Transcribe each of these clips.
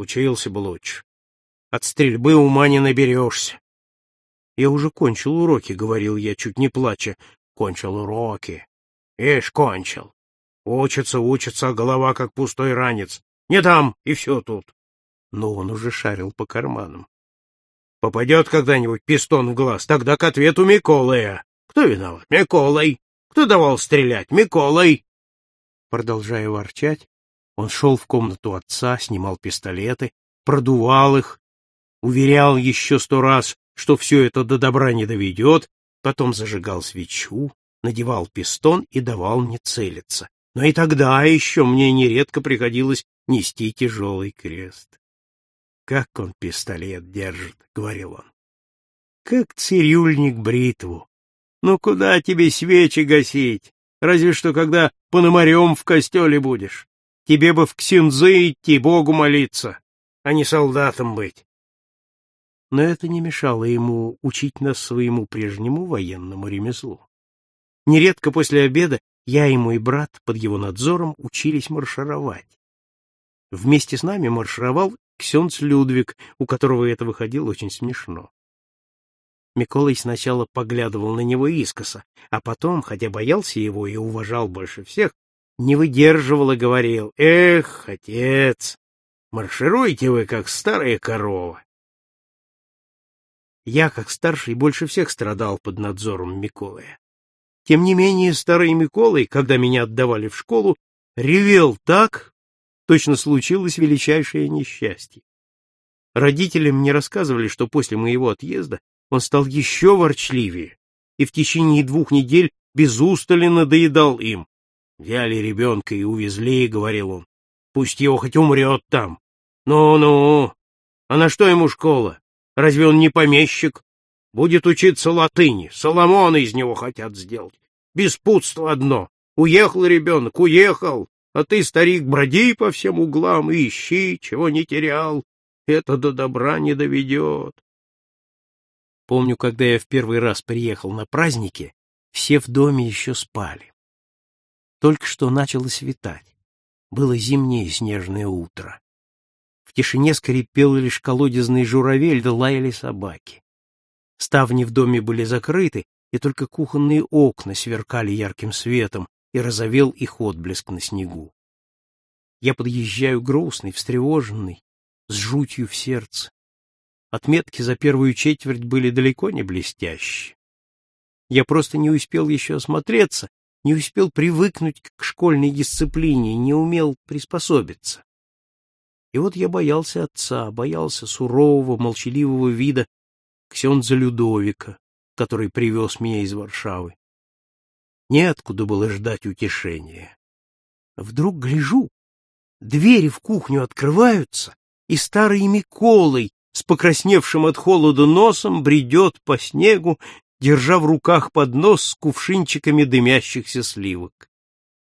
Учился бы лучше. От стрельбы ума не наберешься. Я уже кончил уроки, — говорил я, чуть не плача. Кончил уроки. Ишь, кончил. Учится, учится, а голова как пустой ранец. Не там, и все тут. Но он уже шарил по карманам. Попадет когда-нибудь пистон в глаз, тогда к ответу Миколая. Кто виноват? Миколай. Кто давал стрелять? Миколай. Продолжая ворчать, он шел в комнату отца, снимал пистолеты, продувал их, уверял еще сто раз, что все это до добра не доведет, потом зажигал свечу, надевал пистон и давал мне целиться. Но и тогда еще мне нередко приходилось нести тяжелый крест. «Как он пистолет держит», — говорил он. «Как цирюльник бритву. Ну куда тебе свечи гасить? Разве что когда пономарем в костеле будешь. Тебе бы в ксензы идти, Богу молиться, а не солдатом быть. Но это не мешало ему учить нас своему прежнему военному ремеслу. Нередко после обеда я и мой брат под его надзором учились маршировать. Вместе с нами маршировал Ксенц Людвиг, у которого это выходило очень смешно. Миколай сначала поглядывал на него искоса, а потом, хотя боялся его и уважал больше всех, не выдерживал и говорил, «Эх, отец, маршируйте вы, как старая корова». Я, как старший, больше всех страдал под надзором Миколая. Тем не менее, старый Миколай, когда меня отдавали в школу, ревел так, точно случилось величайшее несчастье. Родители мне рассказывали, что после моего отъезда он стал еще ворчливее и в течение двух недель без устали надоедал им. Взяли ребенка и увезли, — говорил он. Пусть его хоть умрет там. Ну-ну, а на что ему школа? Разве он не помещик? Будет учиться латыни, Соломона из него хотят сделать. Беспутство одно. Уехал ребенок, уехал, а ты, старик, броди по всем углам и ищи, чего не терял. Это до добра не доведет. Помню, когда я в первый раз приехал на праздники, все в доме еще спали. Только что начало светать. Было зимнее снежное утро. В тишине скрипел лишь колодезный журавель, да лаяли собаки. Ставни в доме были закрыты, и только кухонные окна сверкали ярким светом, и разовел их отблеск на снегу. Я подъезжаю грустный, встревоженный, с жутью в сердце. Отметки за первую четверть были далеко не блестящие. Я просто не успел еще осмотреться, не успел привыкнуть к школьной дисциплине, не умел приспособиться. И вот я боялся отца, боялся сурового, молчаливого вида Ксенза Людовика, который привез меня из Варшавы. Неоткуда было ждать утешения. Вдруг гляжу, двери в кухню открываются, и старый Миколай с покрасневшим от холода носом бредет по снегу, держа в руках поднос с кувшинчиками дымящихся сливок.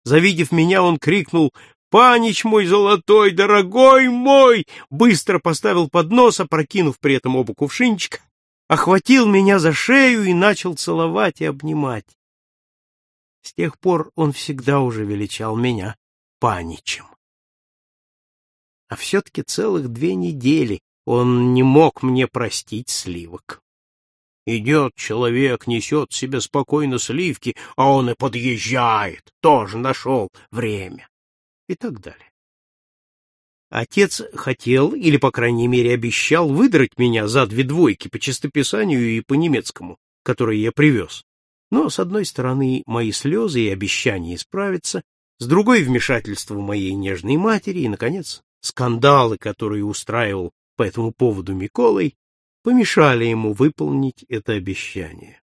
Завидев меня, он крикнул «Панич мой золотой, дорогой мой!» Быстро поставил поднос, опрокинув при этом оба кувшинчика, охватил меня за шею и начал целовать и обнимать. С тех пор он всегда уже величал меня Паничем. А все-таки целых две недели он не мог мне простить сливок. Идет человек, несет себе спокойно сливки, а он и подъезжает, тоже нашел время. И так далее. Отец хотел, или, по крайней мере, обещал выдрать меня за две двойки по чистописанию и по немецкому, которые я привез. Но, с одной стороны, мои слезы и обещания исправиться, с другой — вмешательство моей нежной матери и, наконец, скандалы, которые устраивал по этому поводу Миколай, помешали ему выполнить это обещание.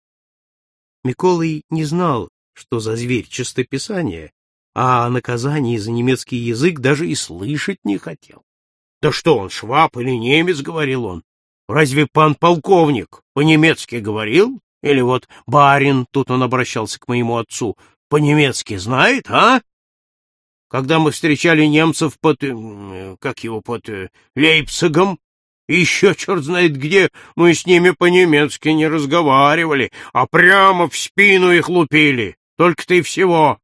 Миколай не знал, что за зверь чистописание, а о наказании за немецкий язык даже и слышать не хотел. — Да что он, шваб или немец, — говорил он. — Разве пан полковник по-немецки говорил? Или вот барин, тут он обращался к моему отцу, по-немецки знает, а? Когда мы встречали немцев под... Э, как его, под э, Лейпцигом, еще черт знает где, мы с ними по-немецки не разговаривали, а прямо в спину их лупили. Только ты всего.